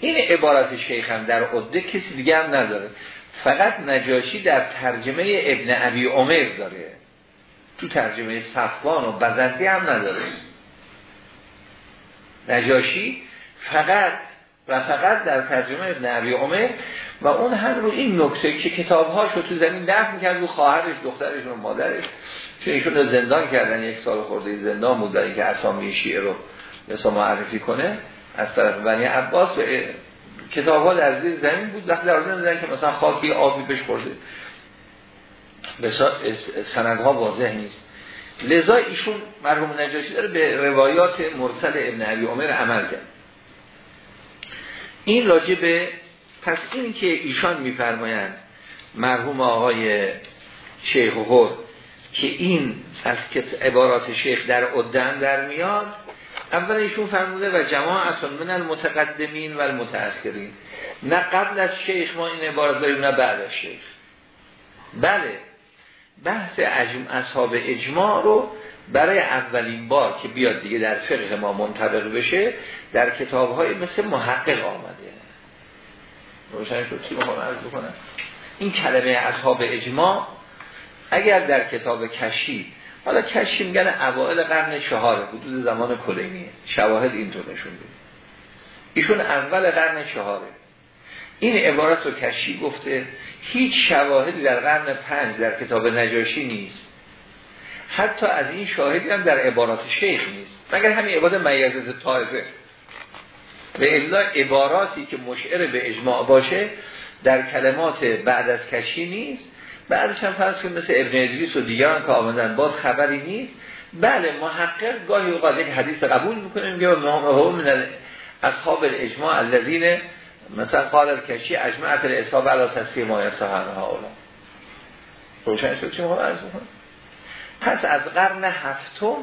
این عبارت شیخ هم در عده کسی دیگه هم نداره. فقط نجاشی در ترجمه ابن ابی عمر داره. تو ترجمه صفوان و بزنتی هم نداره. نجاشی فقط و فقط در ترجمه ابن عبی عمر و اون هم رو این نکته که کتابهاش رو تو زمین دفت می‌کرد رو خواهرش دخترش و مادرش چون ایشون رو زندان کردن یک سال خورده زندان بود برای اینکه اسامی شیعه رو مثلا معرفی کنه از طرف بنی عباس و کتاب ها در زیر زمین بود. وقتی در زمین که مثلا خاکی آبی بهش خورده سندها واضح نیست. لذا ایشون مرحوم نجاشی داره به روایات مرسل ابن عبی عمر عمل کرد. این راجع به پس این که ایشان میفرمایند مرحوم آقای شیخ هور که این از عبارات شیخ در قدم در میاد اول ایشون فرموده و جماعتون من المتقدمین و المتأخرین. نه قبل از شیخ ما این عبارت داریم نه بعد از شیخ. بله. بحث اصحاب اجماع رو برای اولین بار که بیاد دیگه در فقه ما منطبق بشه در کتاب های مثل محقق آمده. روشن شد. چی مخوام عرض بکنم؟ این کلمه اصحاب اجماع اگر در کتاب کشی حالا کشی میگن اوائل قرن چهاره حدود زمان کلینیه شواهد اینطور نشون ایشون اول قرن چهاره. این عبارت رو کشی گفته هیچ شواهدی در قرن پنج در کتاب نجاشی نیست. حتی از این شاهدی هم در عبارات شیخ نیست. مگر همین عبارت می‌زد طایفه به الا عباراتی که مشعر به اجماع باشه در کلمات بعد از کشی نیست. بعدش هم فرض که مثل ابن ادریس و دیگران که آمدن باز خبری نیست. بله محقق گاهی اوقات یک حدیث قبول می‌کنه میگه و من اصحاب الاجماع الذین مثلا قال کشی اجمعت الاصحاب علی تصحیح ما ها اولا. روشن شد چی مهم پس از قرن هفتم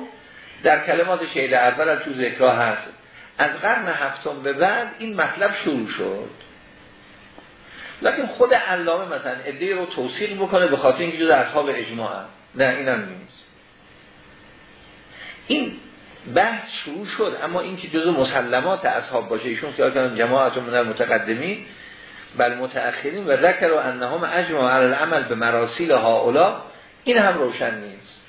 در کلمات شهید اول از تو ذکرها هست. از قرن هفتم به بعد این مطلب شروع شد. لیکن خود علامه مثلا ادهی رو توصیل بکنه به خاطر اینکه جز اصحاب اجماع هم. نه اینم نیست. این بحث شروع شد اما اینکه جز مسلمات اصحاب باشه ایشون خیال کردن جماعت من متقدمین بل متأخرین و ذکر و انهم اجماع علی العمل به مراسیل هاولا این هم روشن نیست.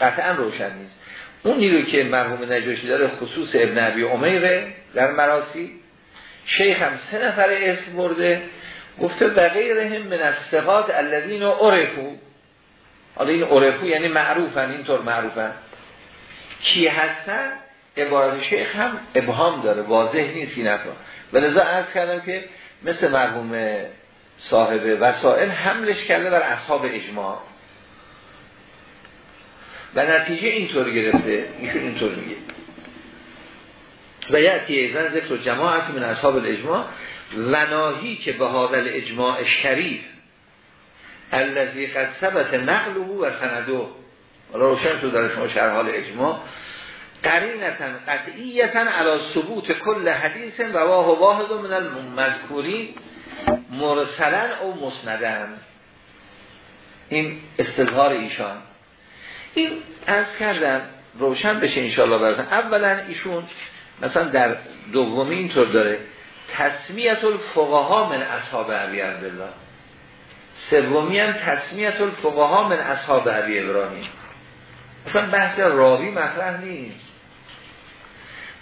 قطعا روشن نیست. اون نیروی که مرحوم نجاشی داره خصوص ابن عبی عمیره در مراسی شیخ هم سه نفر اسم برده. گفته و غیرهم من الثقات الذین عرفو حالا این عرفو یعنی معروفن اینطور معروفن. کی هستن؟ عبارت شیخ هم ابهام داره واضح نیست این افرا و لذا عرض کردم که مثل مرحوم صاحب وسائل حملش کرده بر اصحاب اجماع. و نتیجه اینطور گرفته ایشون اینطور میگه. و یعطی ایزن ذکر جماعت من اصحاب الاجماع و که به حاضر اجماع شریف الذي قد ثبت نقله و سنده. روشن شد در شما شرح حال اجماع. قرینتا قطعیتا علی ثبوت کل حدیث و واه واحد من المذکوری مرسلن او مسندن. این استظهار ایشان. این از کردن روشن بشه انشاءالله براتون. اولا ایشون مثلا در دومی اینطور داره تسمیت الفقها من اصحاب عبی عبدالله. سومی هم تسمیت الفقها من اصحاب عبی ابراهیم. اصلا بحث راوی مطرح نیست.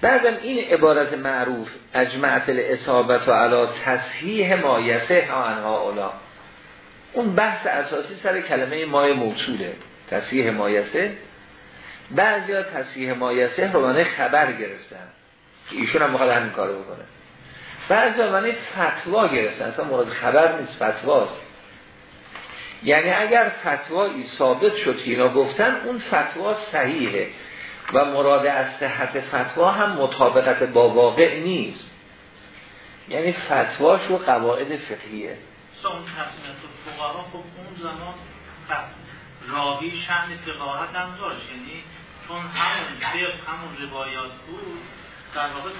بعدم این عبارت معروف اجمعت الاصابت و علا تصحیح مایسه آنها اولا. اون بحث اساسی سر کلمه مای موصوله. تصحیح مایسه بعضی ها تصحیح مایسه رو معنی خبر گرفتن. ایشون هم مخواد همین کارو بکنه. بعضی ها معنی فتوا گرفتن. اصلا مراد خبر نیست فتواست. یعنی اگر فتوایی ثابت شد که اینا گفتن اون فتوا صحیحه. و مراد از صحت فتوا هم مطابقت با واقع نیست. یعنی فتواش و قواعد فقهیه. اون فقها خب اون زمان راوی شهن فقاهت هم داشت. یعنی چون همون فقه همون روایات بود در واقع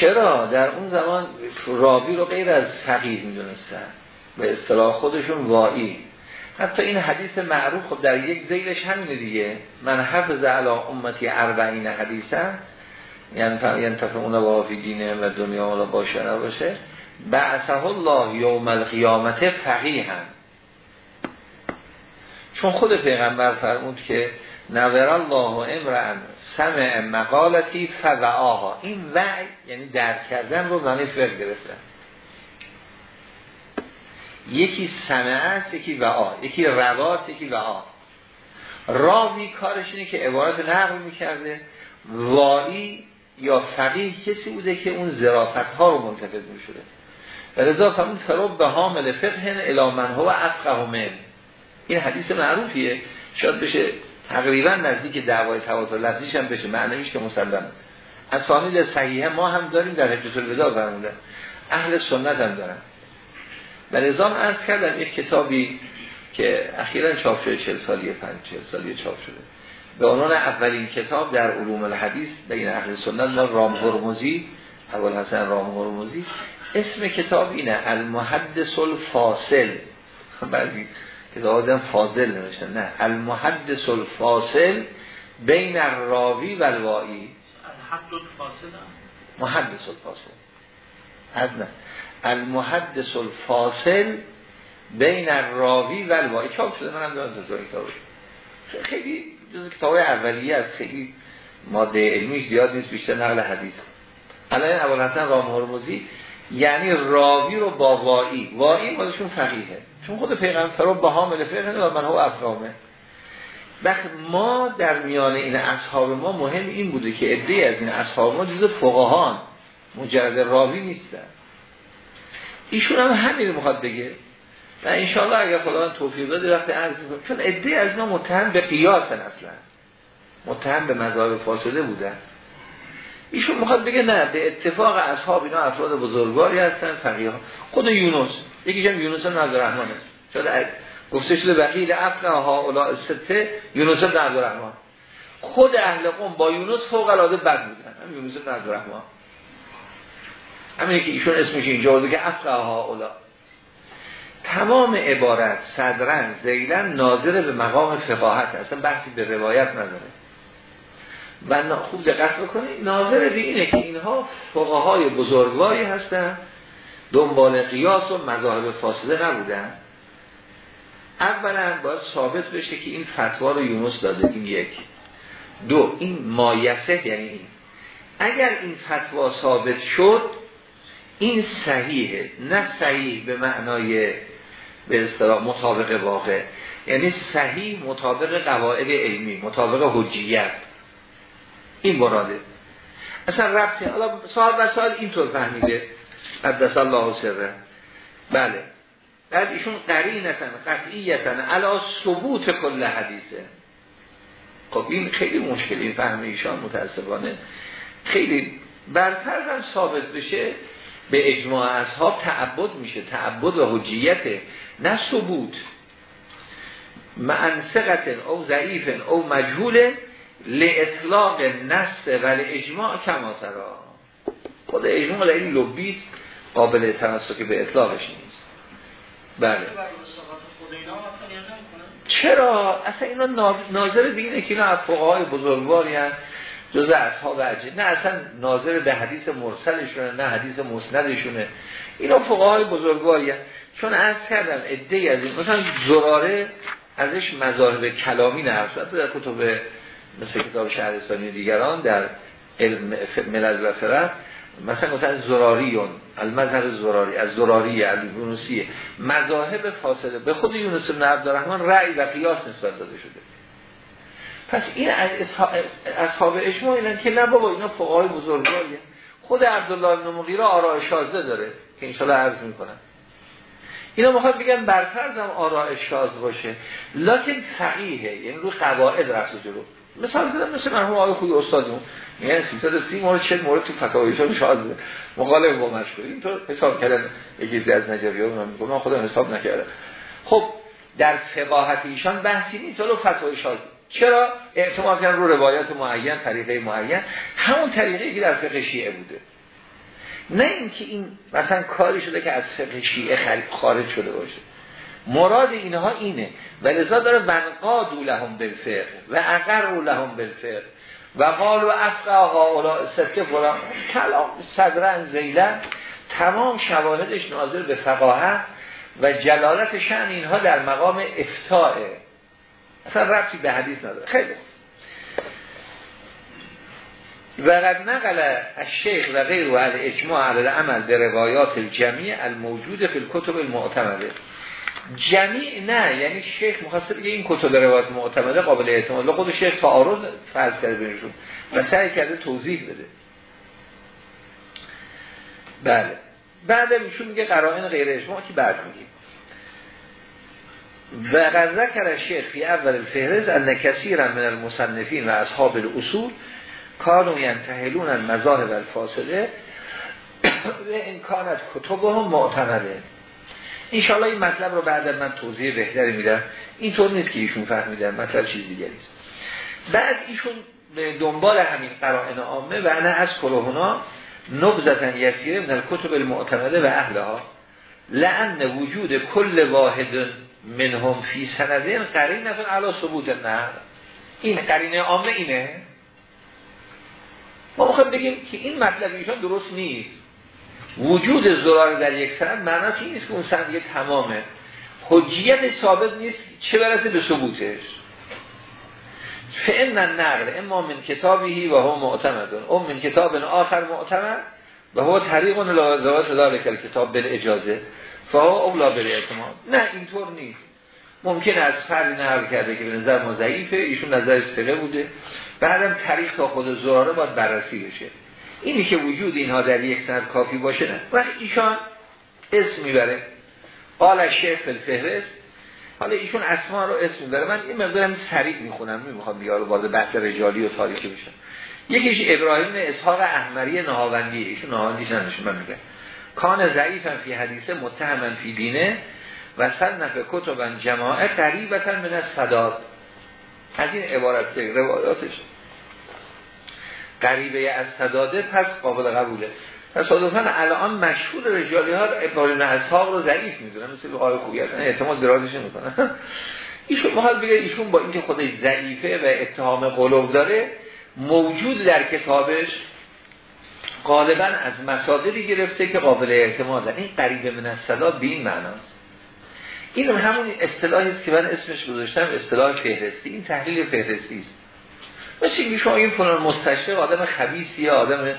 چرا؟ در اون زمان راوی رو غیر از فقیه می‌دونستن. به اصطلاح خودشون وائی حتی این حدیث معروف خب در یک زیلش همینه دیگه. من حفظ علا امتی اربعین حدیثه یعنی ینتفع اون با فی دینه و دنیا ولا باشه. نباشه بعثه الله یوم القیامت فقیه چون خود پیغمبر فرمود که نور الله امران سمع مقالتی فوعاها. این وعی یعنی درک کردن رو معنی فقه گرفتن. یکی سمعه است یکی وعا یکی رواست یکی وعا. راوی کارش اینه که عبارت نقل می‌کرده. واعی یا فقیه کسی بوده که اون زرافت ها رو منتفض می‌شده. و رضا فرمون فروب به حامل فقه الا من هو افقه من. این حدیث معروفیه. شاید بشه تقریبا نزدیک دعوای تواتر لفظیش هم بشه. معنیش که مسلم اسانید صحیحه ما هم داریم در حجت الوداع فرموده. اهل سنت هم دارن. و نظام از کردم یک کتابی که اخیرا چاپ شده چل سالیه پنج چل سالیه چاپ شده. به عنوان اولین کتاب در علوم الحدیث بین اهل سنت ما رام هرمزی اول حسن رام هرمزی. اسم کتاب اینه المحدث الفاصل. بعضی کتاب آدم فاضل نمیشن نه المحدث الفاصل بین الراوی و الوائی. محدث الفاصل. حد نه. المحدث الفاصل بین الراوی و الوائی چاپ شده منم دارم تزار کتاب خیلی جز کتاب اولیه از خیلی ماده علمی زیاد نیست بیشتر نقل حدیث. الان حسن رام هرمزی یعنی راوی رو با وائی. وائی خودشون فقیهه. چون خود پیغمبر رو با حامل فقه و من هو افرامه وقت ما در میان این اصحاب ما مهم این بوده که عده از این اصحاب ما جز فقهان. مجرد راوی نیستن. ایشون هم همین می‌خواد بگه. و انشاءالله اگر خداوند توفیق بده وقتی عرض چون عده از اینا متهم به قیاسن اصلا. متهم به مذاهب فاصله بودن. ایشون می‌خواد بگه نه به اتفاق اصحاب اینا افراد بزرگواری هستن فقیه خود یونس یکی هم یونس بن عبدالرحمنه شده گفته شده بقیل افقه ها اولا سته یونس بن عبدالرحمن. خود اهل قوم با یونس فوق العاده بد بودن. هم یونس بن عبدالرحمن. همینه که ایشون اسمش اینجا که افقه ها اولا. تمام عبارت صدرن زیلن ناظر به مقام فقاهت اصلا بحثی به روایت نداره. و خوب دقت بکنید ناظر به اینه که اینها فقهای بزرگواری هستن. دنبال قیاس و مذاهب فاصله نبودن. اولا باید ثابت بشه که این فتوا رو یونس داده. این یک. دو این مایسه یعنی اگر این فتوا ثابت شد این صحیحه نه صحیح به معنای به اصطلاح مطابق واقع. یعنی صحیح مطابق قواعد علمی مطابق حجیت. این مراده. اصلا ربطی حالا صاحب وسائل اینطور فهمیده. قدس الله سره. بله. بعد ایشون قرینتن قطعیتن. علا ثبوت کل حدیثه. خب این خیلی مشکل این فهم ایشان متاسفانه. خیلی برتر هم ثابت بشه. به اجماع اصحاب تعبد میشه. تعبد و حجیته نه ثبوت. معنسقت او ضعیف او مجهول لاطلاق نص ولی اجماع کماترا خود اجماع این لبیست قابل تمسک به اطلاقش نیست. بله. چرا؟ اصلا اینا ناظر به اینه که اینا از فقهای بزرگواری هم جز اصحاب عجیب نه اصلا ناظر به حدیث مرسلشونه نه حدیث مسندشونه. اینا فقهای بزرگواری هم. چون از کردم ادهی از این مثلا زراره ازش مذاهب کلامی نرفت در کتب مثل کتاب شهرستانی دیگران در علم ملل و فرق مثلا مثلا زراریون المذهب زراری از زراری یونوسی مذاهب فاصله به خود یونس بن عبدالرحمن رأی و قیاس نسبت داده شده. پس این از اصحاب اجماع اینن که نه بابا اینا فقهای بزرگواریه خود عبدالله بن مغیره آراء شازده داره که انشاءالله عرض می‌کنم. اینا می‌خواد بگن برفرض هم آراء شاز باشه. لکن فقیهه یعنی رو قواعد رفت جلو. مثال زدم مثل مرحوم آقای خوی استادمون میگن 330 مورد 40 مورد تو فتاویشون شاید مقالب با مشهور اینطور حساب کردن یکی از نجاری ها من میگم. من خودم حساب نکردم. خب در فقاهت ایشان بحثی نیست. ولی فتوای شاذ چرا؟ اعتماد کردن رو روایات معین طریقه معین. همون طریقه که در فقه شیعه بوده. نه اینکه این مثلا کاری شده که از فقه شیعه خارج شده باشه. مراد اینها اینه. و لذا داره ونقادو لهم بالفقه و اقر لهم بالفقه. و قال و افقه اولا سکه فلان. کلام صدرن زیلن تمام شواهدش ناظر به فقاهه و جلالت شن اینها در مقام افتاء. اصلا ربطی به حدیث نداره. خیلی و قد نقل الشیخ و غیر و اجماع علی عمل به روایات الجمیع الموجود فی الكتب المعتمده. جمیع نه یعنی شیخ مخواسته بگه این کتب روایات معتمده قابل اعتماد. خود شیخ تعارض فرض کرده بینشون و سعی کرده توضیح بده. بله. بعد ایشون میگه قرائن غیر اجماع که بعد میگیم. و ذکر شیخ فی اول الفهرز ان کثیرا من المصنفین و اصحاب الاصول کانو ینتهلون المذاهب الفاسده و امکانت کتب هم معتمده. انشاءالله این مطلب رو بعد من توضیح بهتری میدم. اینطور نیست که ایشون فهمیدن مطلب چیز دیگری است. بعد ایشون به دنبال همین قرائن عامه و انا از کلوهنا نبزتن یسیره من کتب المعتمده و اهلها. لعن وجود کل واحد منهم فی سندین قرین نفن علا ثبوت نه. این قرینه عامه اینه. ما می‌خوایم بگیم که این مطلب ایشان درست نیست. وجود زرار در یک سند معناش این نیست که اون سند یه تمامه؟ حجیت ثابت نیست چه برسه به ثبوتش؟ فعن نقل اما من کتابی و هم معتمدون او من کتاب آخر معتمد و هو طریق لازوات کتاب بل فها اولا بل اعتماد. نه اینطور نیست. ممکن از فردی نقل کرده که به نظر ما ضعیفه ایشون نظر سقه بوده. بعدم طریق تا خود زراره باید بررسی بشه. اینی که وجود اینها در یک سند کافی باشه نه. و ایشان اسم می‌بره. قال شیخ الفهرست حالا ایشون اسما رو اسم می‌بره. من این مقدارم سریع می‌خونم نمی‌خوام رو وارد بحث رجالی و تاریخی بشم. یکیش ابراهیم اسحاق احمری نهاوندی. ایشون نهاوندیش نمیشه من میگم. کان ضعیفا فی حدیثه متهما فی دینه و صنف کتبا جماعه قریبتا من از صداد. از این عبارت روایاتش. قریبه از صداده پس قابل قبوله. تصادفا الان مشهور رجالی ها ابراهیم اصحاب رو ضعیف می‌دونن مثل آقای خوبی هستن. اعتماد درازش نمی‌کنن ایشون محال بگه ایشون با اینکه خودش ضعیفه و اتهام قلوب داره موجود در کتابش غالبا از مصادری گرفته که قابل اعتماد این قریب من از صداد به این معناست این همون اصطلاحی است که من اسمش گذاشتم اصطلاح فهرستی. این تحلیل فهرستی است. مثل اینکه شما این فلان مستشرق آدم خبیثی آدم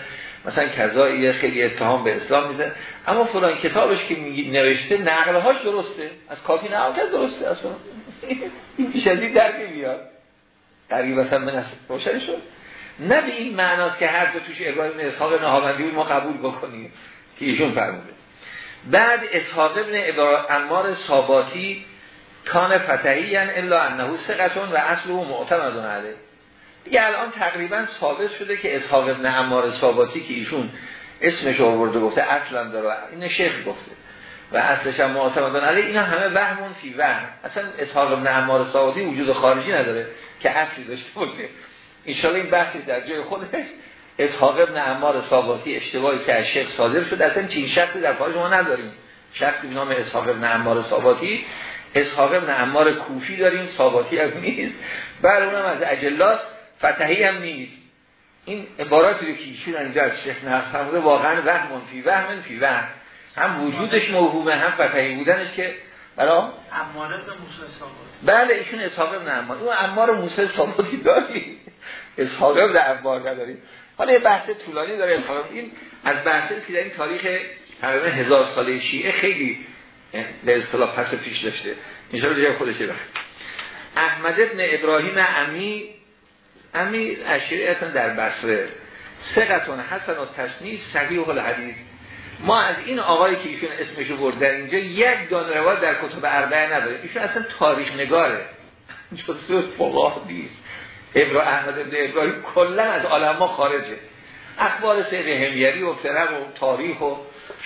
مثلا کذایی خیلی اتهام به اسلام میزن اما فلان کتابش که میگی نوشته نقلهاش درسته. از کافی نقل کرد درسته. اصلا این شدید در نمیاد. قریبا من روشن شد. نه به این معناست که هر دو توش ابراهیم اسحاق نهاوندی ما قبول بکنیم که ایشون فرموده. بعد اسحاق ابن امار صاباتی کان فتحی الا انه سقتون و اصله معتمدون علیه. دیگه الان تقریبا ثابت شده که اسحاق ابن عمار ثابتی که ایشون اسمش آورده گفته اصلا داره این شیخ گفته و اصلش هم معتمدان علی اینا همه وهمون فی وهم. اصلا اسحاق ابن عمار ثابتی وجود خارجی نداره که اصلی داشته باشه. ان این بحثی در جای خودش اسحاق ابن عمار ثابتی اشتباهی که از شیخ صادر شد اصلا چین شخصی در خارج ما نداریم. شخصی به نام اسحاق ابن عمار ثابتی اسحاق ابن عمار کوفی داریم ثابتی هم نیست. بعد اونم از اجلاس فتحی هم نیست. این عباراتی رو که ایشون اینجا از شیخ فرموده واقعا وهم فی وهم فی وهم. هم وجودش موهومه هم فتحی بودنش که برای عمار بله ایشون اسحاق ابن عمار. اون عمار موسی ثابتی داری اسحاق ابن عمار نداریم. حالا یه بحث طولانی داره اسحاق این از بحث که در این تاریخ تقریبا هزار ساله شیعه خیلی به اصطلاح پس پیش داشته اینجا دیگه خودش وقت. احمد ابن ابراهیم امی امی اشیری در بصره. سقتون حسن و تصنیف صحیح الحدیث ما از این آقایی که ایشون اسمشو برد در اینجا یک دان روایت در کتب اربعه نداره ایشون اصلا تاریخ نگاره. جزء فقاه نیست ابرا احمد ابن ابراهیم کلا از عالم ما خارجه. اخبار سید همیری و فرق و تاریخ و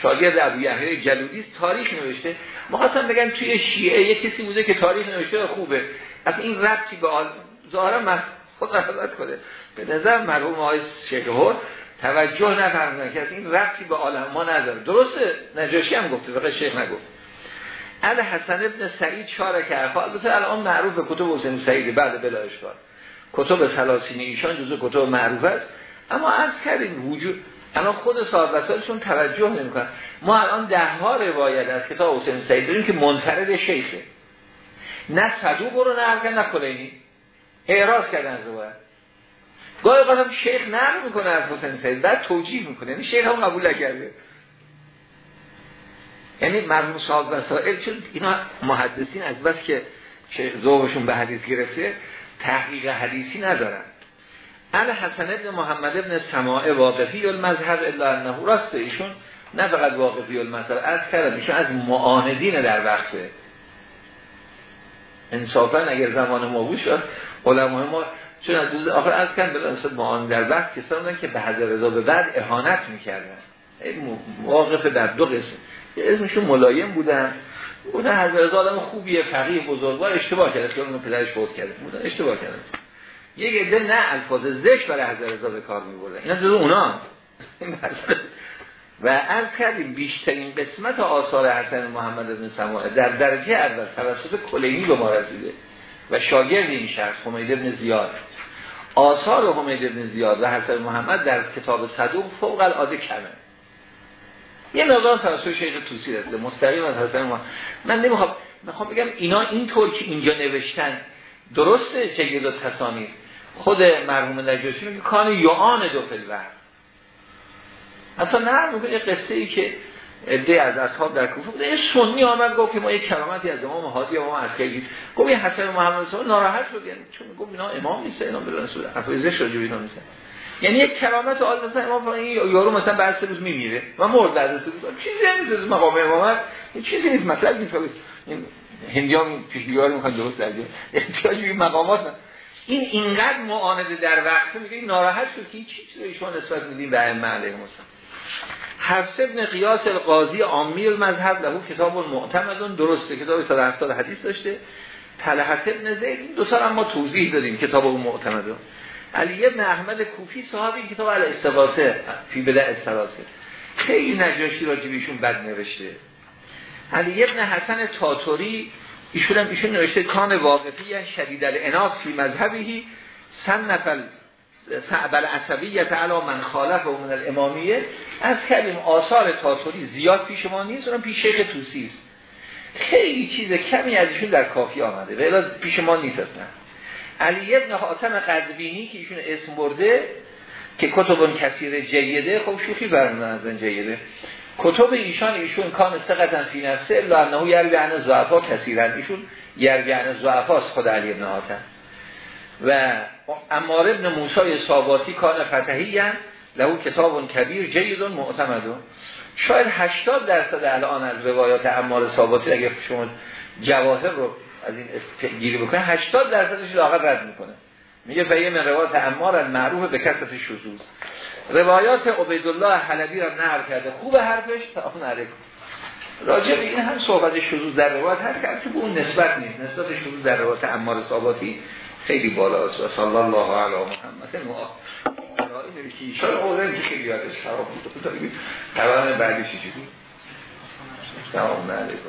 شاگرد ابو یحیی جلودی تاریخ نوشته. ما بگن توی شیعه یه کسی بوده که تاریخ نوشته خوبه. از این ربطی به آل ظاهرا من خود رحمت کنه. به نظر مرحوم آقای شیخ توجه نفرمودن که از این ربطی به عالم ما نداره. درسته؟ نجاشی هم گفته فقط شیخ نگفت. ال حسن ابن سعید چاره که البته الان معروف به کتب حسین سعید بعد بلا اشکال. کتب سلاسین ایشان جزو کتب معروف است. اما از کردیم وجود الان خود صاحب وسائلشون توجه نمی‌کنن ما الان ده ها روایت از کتاب حسین سعید داریم که منفرد شیخه. نه صدوق رو نقل نه کلینی. اعراض کردن روایت. گاهی قدم شیخ نقل می‌کنه از حسین سعید بعد توجیه می‌کنه. یعنی شیخ هم قبول نکرده. یعنی مرموم صاحب وسائل چون اینا محدثین از بس که ذوقشون به حدیث گرفته تحقیق حدیثی ندارن. ال حسن ابن محمد ابن سماع واقفی المذهب الا انه راست. ایشون نه فقط واقفی المذهب از کردم ایشون از معاندین در وقته انصافا اگر زمان ما بود شد علمای ما چون از دوز آخر از کردم بلان معاند در وقت کسان که به حضر رضا به بعد اهانت می‌کردن. واقف در دو قسم. اسمشون ملایم بودن. بودن حضر رضا آدم خوبیه فقیه بزرگوار اشتباه کرده که اون پدرش فوت کرده بودن اشتباه کرده یک عده نه الفاظ زشت برای حضرت رضا به کار می‌بردن. اینا جزو اونا. و از کردیم بیشترین قسمت آثار حسن محمد بن سماعه در درجه اول توسط کلینی به ما رسیده و شاگرد این شخص حمید بن زیاد. آثار حمید بن زیاد و حسن محمد در کتاب صدوق فوق العاده کمه. یه مقدار توسط شیخ توسی رسیده مستقیم از حسن محمد من نمی‌خوام می‌خوام بگم اینا اینطور که اینجا نوشتن درسته چه و تصانیف خود مرحوم نجاشی میگه کان یعان دو فلور حتی نه میگه قصه ای که عده از اصحاب در کوفه بوده. سنی آمد گفت که ما یک کرامتی از امام هادی امام عسکری گفت این حسن محمد صلی ناراحت شد یعنی چون گفت اینا امام نیست اینا بدون سود افایزه شد اینا نیست. یعنی یک کرامت آل مثلا امام این یارو مثلا بعد سه روز میمیره و مرد بعد سه روز. چیزی نیست از مقام این چیزی نیست مطلب نیست. این هندیان پیشگیار می‌خوان درست در احتیاج به مقامات این اینقدر معانده در وقت میگه ناراحت شد که این چیزی ایشون نسبت میدیم به ائمه علیهم السلام. حفص ابن قیاس القاضی عامی المذهب له کتاب المعتمدون درسته. کتاب 170 حدیث داشته. طلحت ابن زید این دو سال ما توضیح دادیم کتاب المعتمدون علی ابن احمد کوفی صاحب این کتاب الاستغاثه فی بدع السلاسل. خیلی نجاشی راجبیشون بد نوشته. علی ابن حسن تاتوری ایشون هم ایشون نوشته کان واقفی شدید الاناس فی مذهبی سن نفل سعبل عصبیت علا من خالف و من الامامیه. از کلیم آثار تاتوری زیاد پیش ما نیست اونم پیش شیخ توسی است. خیلی چیز کمی از ایشون در کافی آمده و پیش ما نیست اصلا. علی ابن حاتم قدبینی که ایشون اسم برده که کتبون کثیر جیده خب شوخی این جیده. کتب ایشان ایشون کان سقطن فی نفسه الا انه یرگعن زعفا کثیرن. ایشون یرگعن زعفاست خود علی ابن حاتم. و امار ابن موسی ساباتی کان فتحی هم لهو کتاب کبیر جیدون معتمدون. شاید 80 درصد الان از روایات امار ساباتی اگر شما جواهر رو از این گیری بکنه 80 درصدش لاغر رد می‌کنه. میگه فیه من روایت امار معروف به کسرت شذوذ. روایات عبیدالله حلبی را نقل کرده. خوب حرفش؟ اون علیکم. راجع به این هم صحبت شذوذ در روایت هست که به اون نسبت نیست. نسبت شذوذ در روایت امار ثابتی خیلی بالاست و صلی الله علی محمد ما که ایشان اولا که خیلی یادش خراب بود. قرآن بعدی چی چیزی سلام علیکم.